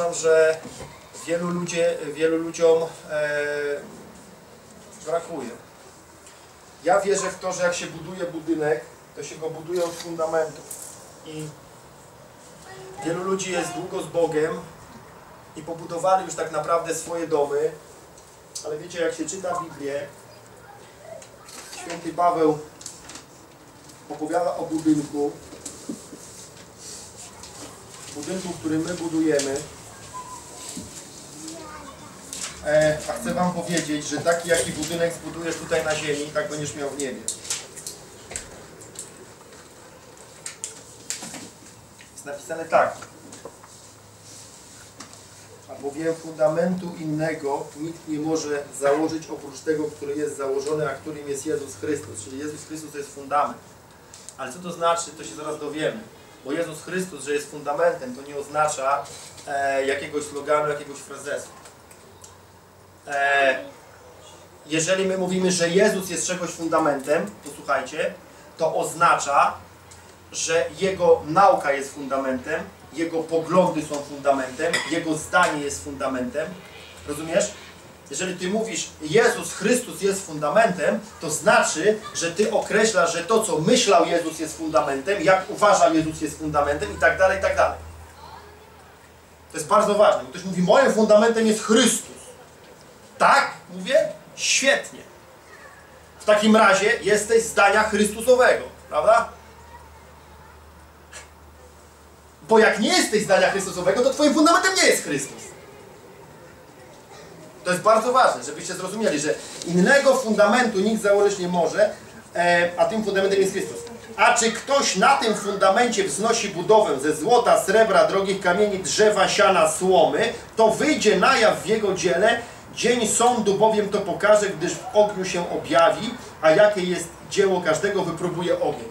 uważam, że wielu, ludzie, wielu ludziom e, brakuje. Ja wierzę w to, że jak się buduje budynek, to się go buduje od fundamentów. I wielu ludzi jest długo z Bogiem i pobudowali już tak naprawdę swoje domy, ale wiecie, jak się czyta Biblię, święty Paweł opowiada o budynku, budynku, który my budujemy. E, a chcę Wam powiedzieć, że taki jaki budynek zbudujesz tutaj na ziemi, tak będziesz miał w niebie. Jest napisane tak. Albowiem fundamentu innego nikt nie może założyć oprócz tego, który jest założony, a którym jest Jezus Chrystus. Czyli Jezus Chrystus to jest fundament. Ale co to znaczy, to się zaraz dowiemy. Bo Jezus Chrystus, że jest fundamentem, to nie oznacza e, jakiegoś sloganu, jakiegoś frazesu. E, jeżeli my mówimy, że Jezus jest czegoś fundamentem, to słuchajcie, to oznacza, że Jego nauka jest fundamentem, Jego poglądy są fundamentem, Jego zdanie jest fundamentem. Rozumiesz? Jeżeli Ty mówisz, Jezus Chrystus jest fundamentem, to znaczy, że Ty określasz, że to, co myślał Jezus jest fundamentem, jak uważał Jezus jest fundamentem i tak dalej, i tak dalej. To jest bardzo ważne. Ktoś mówi, moim fundamentem jest Chrystus. Mówię? Świetnie. W takim razie jesteś zdania Chrystusowego, prawda? Bo jak nie jesteś zdania Chrystusowego, to twoim fundamentem nie jest Chrystus. To jest bardzo ważne, żebyście zrozumieli, że innego fundamentu nikt założyć nie może, e, a tym fundamentem jest Chrystus. A czy ktoś na tym fundamencie wznosi budowę ze złota, srebra, drogich kamieni, drzewa, siana, słomy, to wyjdzie na jaw w jego dziele, dzień sądu bowiem to pokaże, gdyż w ogniu się objawi, a jakie jest dzieło każdego, wypróbuje ogień.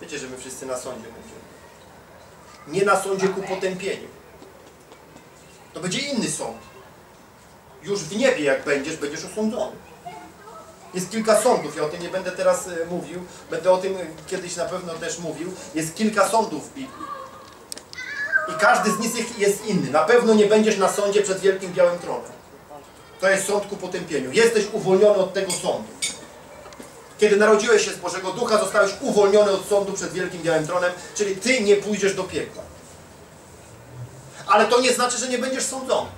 Wiecie, że my wszyscy na sądzie będziemy. Nie na sądzie ku potępieniu. To będzie inny sąd. Już w niebie jak będziesz, będziesz osądzony. Jest kilka sądów, ja o tym nie będę teraz e, mówił, będę o tym e, kiedyś na pewno też mówił. Jest kilka sądów w Biblii. I każdy z nich jest inny. Na pewno nie będziesz na sądzie przed wielkim białym tronem. To jest sąd ku potępieniu. Jesteś uwolniony od tego sądu. Kiedy narodziłeś się z Bożego Ducha, zostałeś uwolniony od sądu przed wielkim białym tronem, czyli ty nie pójdziesz do piekła. Ale to nie znaczy, że nie będziesz sądzony.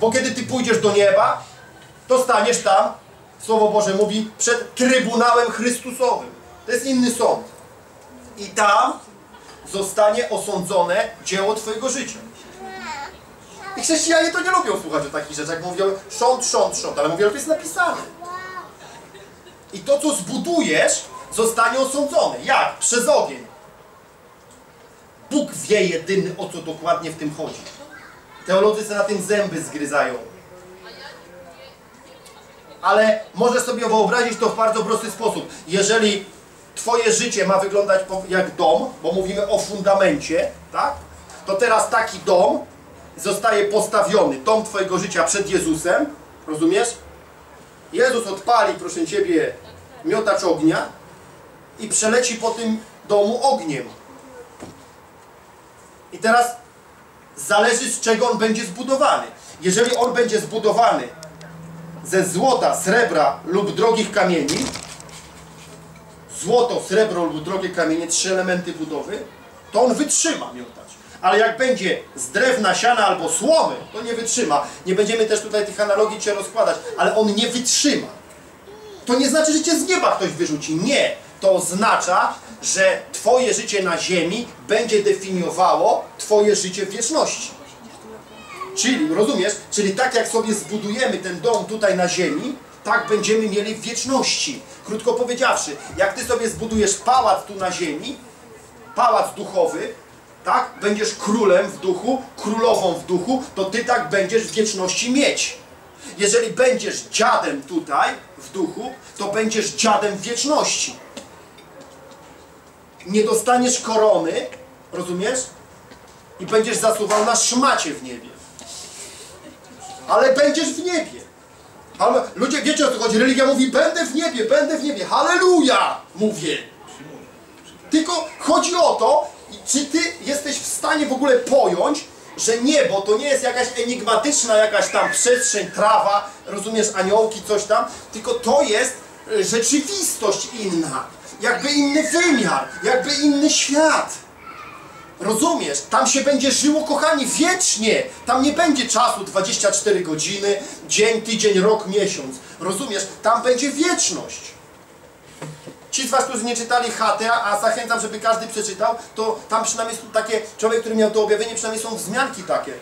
Bo kiedy ty pójdziesz do nieba, to staniesz tam, Słowo Boże mówi, przed Trybunałem Chrystusowym. To jest inny sąd. I tam zostanie osądzone dzieło Twojego życia. I chrześcijanie to nie lubią słuchać o takich rzeczach. Mówią sąd, sąd, sąd, ale mówią, to jest napisane. I to, co zbudujesz, zostanie osądzone. Jak? Przez ogień. Bóg wie jedyny, o co dokładnie w tym chodzi. Teolodzy sobie na tym zęby zgryzają. Ale możesz sobie wyobrazić to w bardzo prosty sposób. Jeżeli Twoje życie ma wyglądać jak dom, bo mówimy o fundamencie, tak? To teraz taki dom zostaje postawiony, dom Twojego życia przed Jezusem, rozumiesz? Jezus odpali, proszę Ciebie, miotacz ognia i przeleci po tym domu ogniem. I teraz zależy z czego on będzie zbudowany. Jeżeli on będzie zbudowany ze złota, srebra lub drogich kamieni, złoto, srebro lub drogie kamienie, trzy elementy budowy, to on wytrzyma miotacz. Ale jak będzie z drewna, siana albo słomy, to nie wytrzyma. Nie będziemy też tutaj tych analogii cię rozkładać, ale on nie wytrzyma. To nie znaczy, że cię z nieba ktoś wyrzuci. Nie. To oznacza, że twoje życie na ziemi będzie definiowało twoje życie w wieczności. Czyli, rozumiesz? Czyli tak jak sobie zbudujemy ten dom tutaj na ziemi, tak będziemy mieli w wieczności. Krótko powiedziawszy, jak ty sobie zbudujesz pałac tu na ziemi, pałac duchowy, tak? Będziesz królem w duchu, królową w duchu, to ty tak będziesz w wieczności mieć. Jeżeli będziesz dziadem tutaj, w duchu, to będziesz dziadem w wieczności. Nie dostaniesz korony, rozumiesz? I będziesz zasuwał na szmacie w niebie. Ale będziesz w niebie. Ludzie, wiecie o co chodzi? Religia mówi, będę w niebie, będę w niebie. Halleluja! Mówię. Tylko chodzi o to, czy ty jesteś w stanie w ogóle pojąć, że niebo to nie jest jakaś enigmatyczna jakaś tam przestrzeń, trawa, rozumiesz, aniołki, coś tam, tylko to jest e, rzeczywistość inna, jakby inny wymiar, jakby inny świat. Rozumiesz? Tam się będzie żyło, kochani, wiecznie. Tam nie będzie czasu 24 godziny, dzień, tydzień, rok, miesiąc. Rozumiesz? Tam będzie wieczność. Ci z Was, którzy nie czytali chatę, a zachęcam, żeby każdy przeczytał, to tam przynajmniej są takie, człowiek, który miał to objawienie, przynajmniej są wzmianki takie.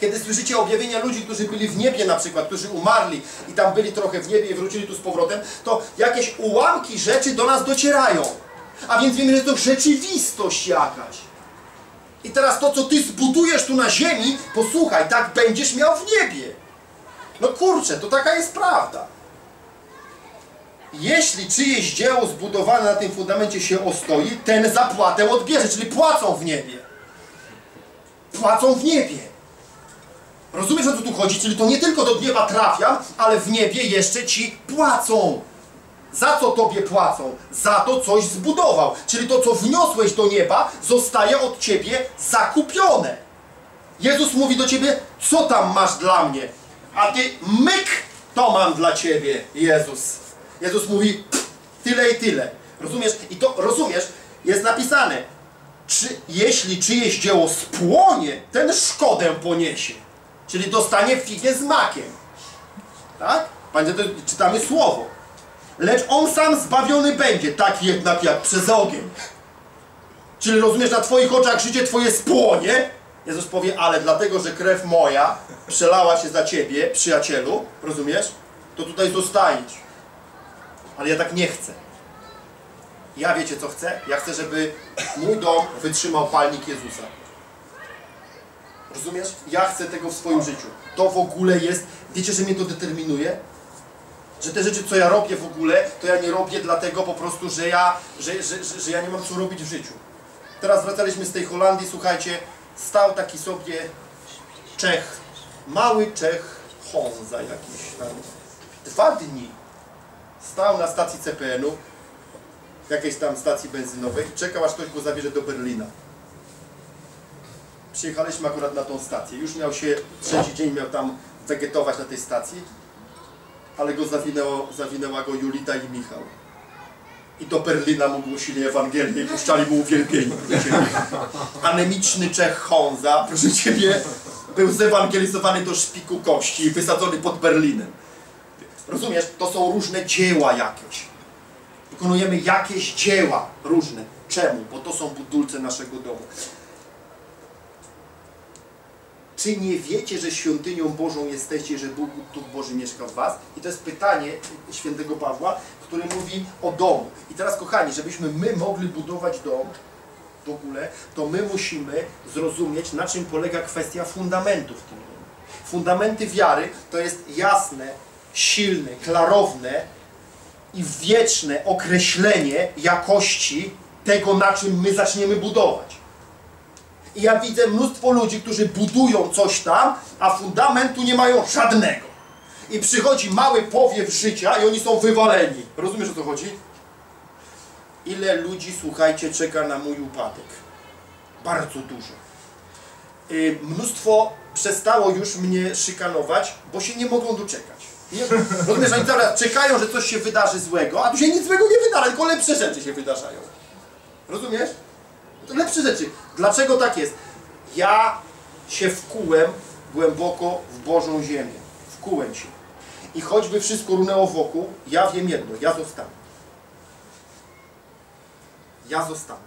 Kiedy słyszycie objawienia ludzi, którzy byli w niebie na przykład, którzy umarli i tam byli trochę w niebie i wrócili tu z powrotem, to jakieś ułamki rzeczy do nas docierają. A więc wiemy, że to rzeczywistość jakaś. I teraz to, co ty zbudujesz tu na ziemi, posłuchaj, tak będziesz miał w niebie. No kurczę, to taka jest prawda. Jeśli czyjeś dzieło zbudowane na tym fundamencie się ostoi, ten zapłatę odbierze, czyli płacą w niebie. Płacą w niebie. Rozumiesz o co tu chodzi? Czyli to nie tylko do nieba trafiam, ale w niebie jeszcze ci płacą. Za co tobie płacą? Za to coś zbudował. Czyli to, co wniosłeś do nieba, zostaje od ciebie zakupione. Jezus mówi do ciebie, co tam masz dla mnie? A ty, myk, to mam dla ciebie, Jezus. Jezus mówi, "Pff, tyle i tyle. Rozumiesz? I to, rozumiesz, jest napisane, czy, jeśli czyjeś dzieło spłonie, ten szkodę poniesie. Czyli dostanie figę z makiem. Tak? Pamiętaj, czytamy słowo. Lecz on sam zbawiony będzie, tak jednak jak przez ogień. Czyli rozumiesz, na twoich oczach życie twoje spłonie. Jezus powie, ale dlatego, że krew moja przelała się za ciebie, przyjacielu, rozumiesz? To tutaj zostaniesz. Ale ja tak nie chcę. Ja wiecie co chcę? Ja chcę, żeby mój dom wytrzymał palnik Jezusa. Rozumiesz? Ja chcę tego w swoim życiu. To w ogóle jest, wiecie, że mnie to determinuje? Że te rzeczy, co ja robię w ogóle, to ja nie robię dlatego po prostu, że ja, że, że, że, że ja nie mam co robić w życiu. Teraz wracaliśmy z tej Holandii, słuchajcie, stał taki sobie Czech, mały Czech Honza jakiś tam. Dwa dni stał na stacji CPN-u, jakiejś tam stacji benzynowej, czekał aż ktoś go zabierze do Berlina. Przyjechaliśmy akurat na tą stację. Już miał się, trzeci dzień miał tam wegetować na tej stacji, ale go zawinęło, zawinęła go Julita i Michał. I do Berlina mu głosili Ewangelię i puszczali mu uwielbienie. Anemiczny Czech Honza, proszę Ciebie, był zewangelizowany do szpiku kości i wysadzony pod Berlinem. Rozumiesz? To są różne dzieła jakieś. Wykonujemy jakieś dzieła różne. Czemu? Bo to są budulce naszego domu. Czy nie wiecie, że świątynią Bożą jesteście, że Bóg, Duch Boży mieszka w was? I to jest pytanie świętego Pawła, który mówi o domu. I teraz, kochani, żebyśmy my mogli budować dom w ogóle, to my musimy zrozumieć, na czym polega kwestia fundamentów w tym domu. Fundamenty wiary to jest jasne, silne, klarowne i wieczne określenie jakości tego, na czym my zaczniemy budować. I ja widzę mnóstwo ludzi, którzy budują coś tam, a fundamentu nie mają żadnego. I przychodzi mały powiew życia i oni są wywaleni. Rozumiesz o co chodzi? Ile ludzi, słuchajcie, czeka na mój upadek? Bardzo dużo. Y, mnóstwo przestało już mnie szykanować, bo się nie mogą doczekać. Nie? Rozumiesz, oni czas czekają, że coś się wydarzy złego, a tu się nic złego nie wydarza, tylko lepsze rzeczy się wydarzają. Rozumiesz? Lepsze rzeczy. Dlaczego tak jest? Ja się wkułem głęboko w Bożą ziemię. Wkułem się. I choćby wszystko runęło wokół, ja wiem jedno, ja zostanę. Ja zostanę.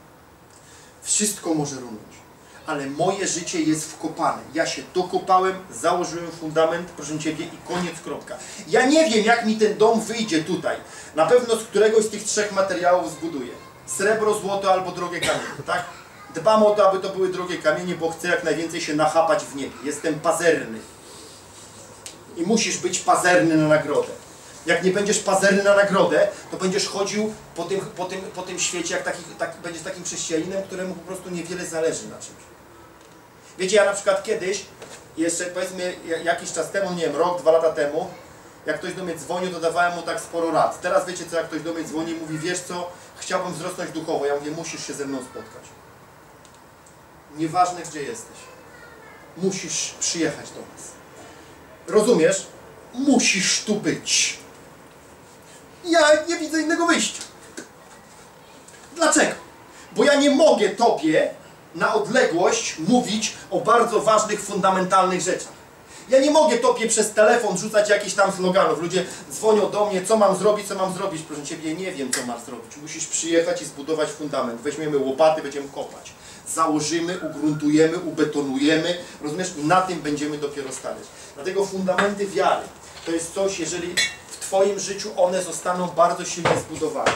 Wszystko może runąć. Ale moje życie jest wkopane. Ja się dokopałem, założyłem fundament, proszę Ciebie, i koniec, kropka. Ja nie wiem, jak mi ten dom wyjdzie tutaj. Na pewno z któregoś z tych trzech materiałów zbuduję. Srebro, złoto albo drogie kamienie, tak? Dbam o to, aby to były drogie kamienie, bo chcę jak najwięcej się nachapać w niebie. Jestem pazerny. I musisz być pazerny na nagrodę. Jak nie będziesz pazerny na nagrodę, to będziesz chodził po tym, po tym, po tym świecie, jak taki, tak, będziesz takim chrześcijaninem, któremu po prostu niewiele zależy na czymś. Wiecie, ja na przykład kiedyś, jeszcze powiedzmy ja- jakiś czas temu, nie wiem, rok, dwa lata temu, jak ktoś do mnie dzwonił, to dawałem mu tak sporo rad. Teraz wiecie co, jak ktoś do mnie dzwoni i mówi, wiesz co, chciałbym wzrosnąć duchowo. Ja mówię, musisz się ze mną spotkać. Nieważne gdzie jesteś. Musisz przyjechać do nas. Rozumiesz? Musisz tu być. Ja nie widzę innego wyjścia. Dlaczego? Bo ja nie mogę Tobie na odległość mówić o bardzo ważnych, fundamentalnych rzeczach. Ja nie mogę Tobie przez telefon rzucać jakichś tam sloganów. Ludzie dzwonią do mnie, co mam zrobić, co mam zrobić. Proszę Ciebie, nie wiem, co masz zrobić. Musisz przyjechać i zbudować fundament. Weźmiemy łopaty, będziemy kopać. Założymy, ugruntujemy, ubetonujemy. Rozumiesz? I na tym będziemy dopiero stawiać. Dlatego fundamenty wiary to jest coś, jeżeli w Twoim życiu one zostaną bardzo silnie zbudowane,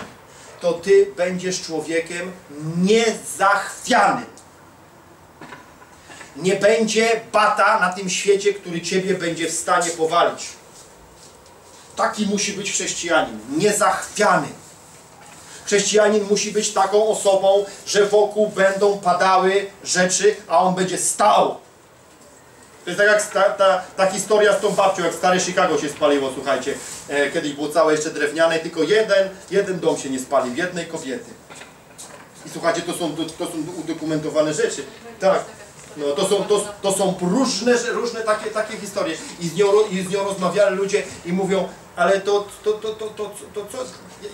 to Ty będziesz człowiekiem niezachwianym. Nie będzie bata na tym świecie, który Ciebie będzie w stanie powalić. Taki musi być chrześcijanin, niezachwiany. Chrześcijanin musi być taką osobą, że wokół będą padały rzeczy, a on będzie stał. To jest tak jak ta, ta, ta historia z tą babcią, jak stare Chicago się spaliło, słuchajcie. E, kiedyś było całe jeszcze drewniane, tylko jeden, jeden dom się nie spalił, jednej kobiety. I słuchajcie, to są, to, to są udokumentowane rzeczy. Tak. No, to, są, to, to są różne, różne takie, takie historie. I z, nią, I z nią rozmawiali ludzie i mówią, ale to, to, to, to, to, to co,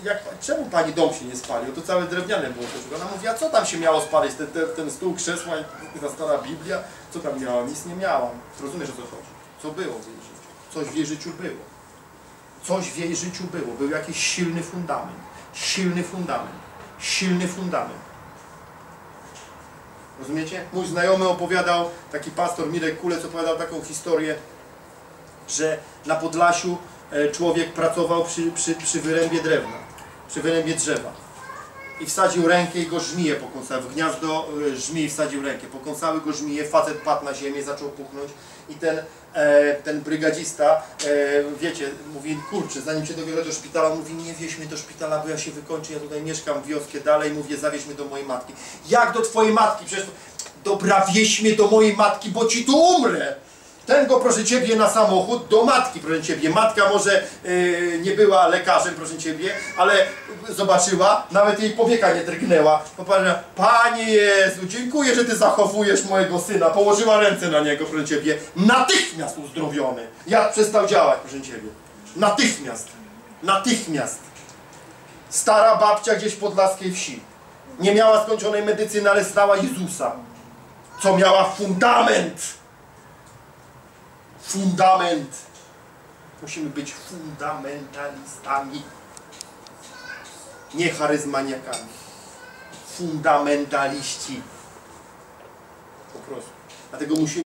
jak, czemu pani dom się nie spalił? To całe drewniane było też. Ona mówi, a co tam się miało spalić? Ten, ten, ten stół, krzesła, i ta stara Biblia? Co tam miała? Nic nie miałam. Rozumiesz o co chodzi? Co było w jej życiu? Coś w jej życiu było. Coś w jej życiu było. Był jakiś silny fundament. Silny fundament. Silny fundament. Rozumiecie? Mój znajomy opowiadał, taki pastor Mirek Kulec opowiadał taką historię, że na Podlasiu e, człowiek pracował przy, przy, przy wyrębie drewna, przy wyrębie drzewa. I wsadził rękę i go żmije pokąsały. W gniazdo e, żmij wsadził rękę. Pokąsały go żmije, facet padł na ziemię, zaczął puchnąć. I ten, e, ten brygadzista, e, wiecie, mówi, kurczę, zanim się dowiozę do szpitala, mówi, nie wieź mnie do szpitala, bo ja się wykończę, ja tutaj mieszkam wioskę dalej, mówię, zawieź mnie do mojej matki. Jak do twojej matki? Przecież to... Dobra, wieź mnie do mojej matki, bo ci tu umrę. Ten go, proszę Ciebie, na samochód do matki, proszę Ciebie. Matka może yy, nie była lekarzem, proszę Ciebie, ale zobaczyła, nawet jej powieka nie drgnęła. Popatrzyła, Panie Jezu, dziękuję, że Ty zachowujesz mojego syna. Położyła ręce na niego, proszę Ciebie. Natychmiast uzdrowiony. Jak przestał działać, proszę Ciebie. Natychmiast. Natychmiast. Stara babcia gdzieś w podlaskiej wsi. Nie miała skończonej medycyny, ale znała Jezusa. Co miała fundament fundament. Musimy być fundamentalistami, nie charyzmaniakami. Fundamentaliści. Po prostu. Dlatego musimy